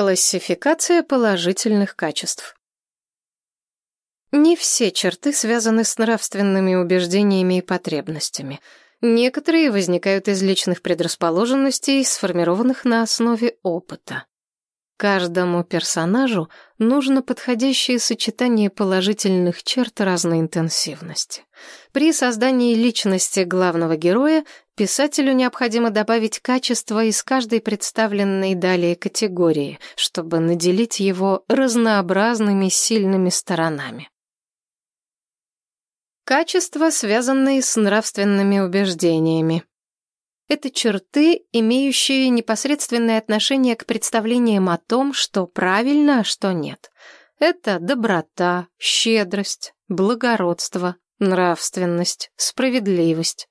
Классификация положительных качеств. Не все черты связаны с нравственными убеждениями и потребностями. Некоторые возникают из личных предрасположенностей, сформированных на основе опыта. Каждому персонажу нужно подходящее сочетание положительных черт разной интенсивности. При создании личности главного героя писателю необходимо добавить качества из каждой представленной далее категории, чтобы наделить его разнообразными сильными сторонами. Качества, связанные с нравственными убеждениями. Это черты, имеющие непосредственное отношение к представлениям о том, что правильно, а что нет. Это доброта, щедрость, благородство, нравственность, справедливость.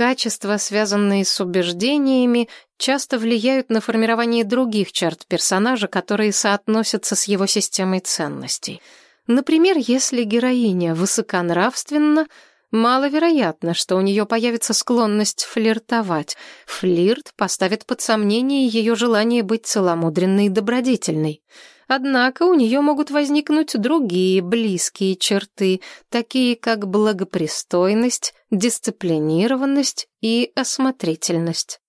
Качества, связанные с убеждениями, часто влияют на формирование других черт персонажа, которые соотносятся с его системой ценностей. Например, если героиня высоконравственна, Маловероятно, что у нее появится склонность флиртовать. Флирт поставит под сомнение ее желание быть целомудренной и добродетельной. Однако у нее могут возникнуть другие близкие черты, такие как благопристойность, дисциплинированность и осмотрительность.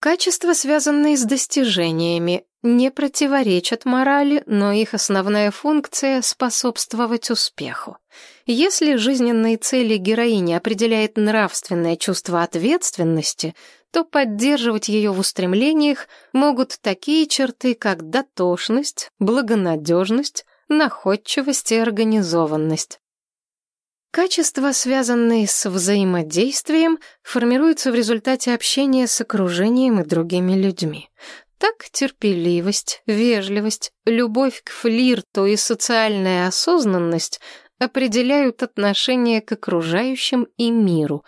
Качества, связанные с достижениями, не противоречат морали, но их основная функция — способствовать успеху. Если жизненные цели героини определяет нравственное чувство ответственности, то поддерживать ее в устремлениях могут такие черты, как дотошность, благонадежность, находчивость и организованность. Качества, связанные с взаимодействием, формируются в результате общения с окружением и другими людьми. Так терпеливость, вежливость, любовь к флирту и социальная осознанность определяют отношение к окружающим и миру.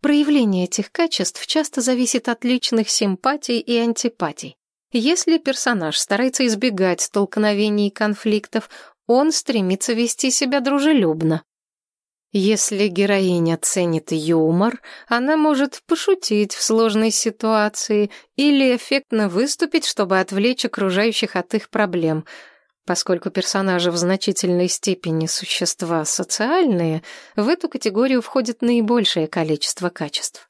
Проявление этих качеств часто зависит от личных симпатий и антипатий. Если персонаж старается избегать столкновений и конфликтов, он стремится вести себя дружелюбно. Если героиня ценит юмор, она может пошутить в сложной ситуации или эффектно выступить, чтобы отвлечь окружающих от их проблем. Поскольку персонажи в значительной степени существа социальные, в эту категорию входит наибольшее количество качеств.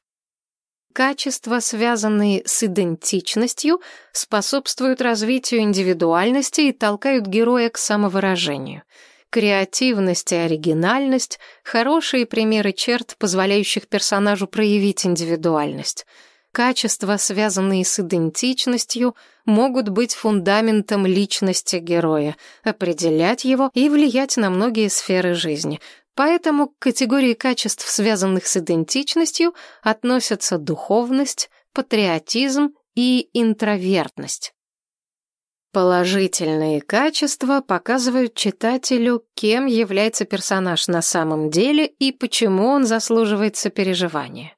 Качества, связанные с идентичностью, способствуют развитию индивидуальности и толкают героя к самовыражению — Креативность и оригинальность — хорошие примеры черт, позволяющих персонажу проявить индивидуальность. Качества, связанные с идентичностью, могут быть фундаментом личности героя, определять его и влиять на многие сферы жизни. Поэтому к категории качеств, связанных с идентичностью, относятся духовность, патриотизм и интровертность. Положительные качества показывают читателю, кем является персонаж на самом деле и почему он заслуживает сопереживания.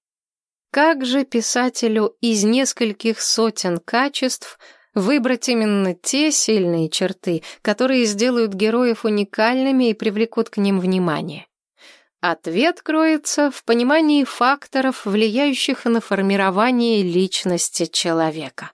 Как же писателю из нескольких сотен качеств выбрать именно те сильные черты, которые сделают героев уникальными и привлекут к ним внимание? Ответ кроется в понимании факторов, влияющих на формирование личности человека.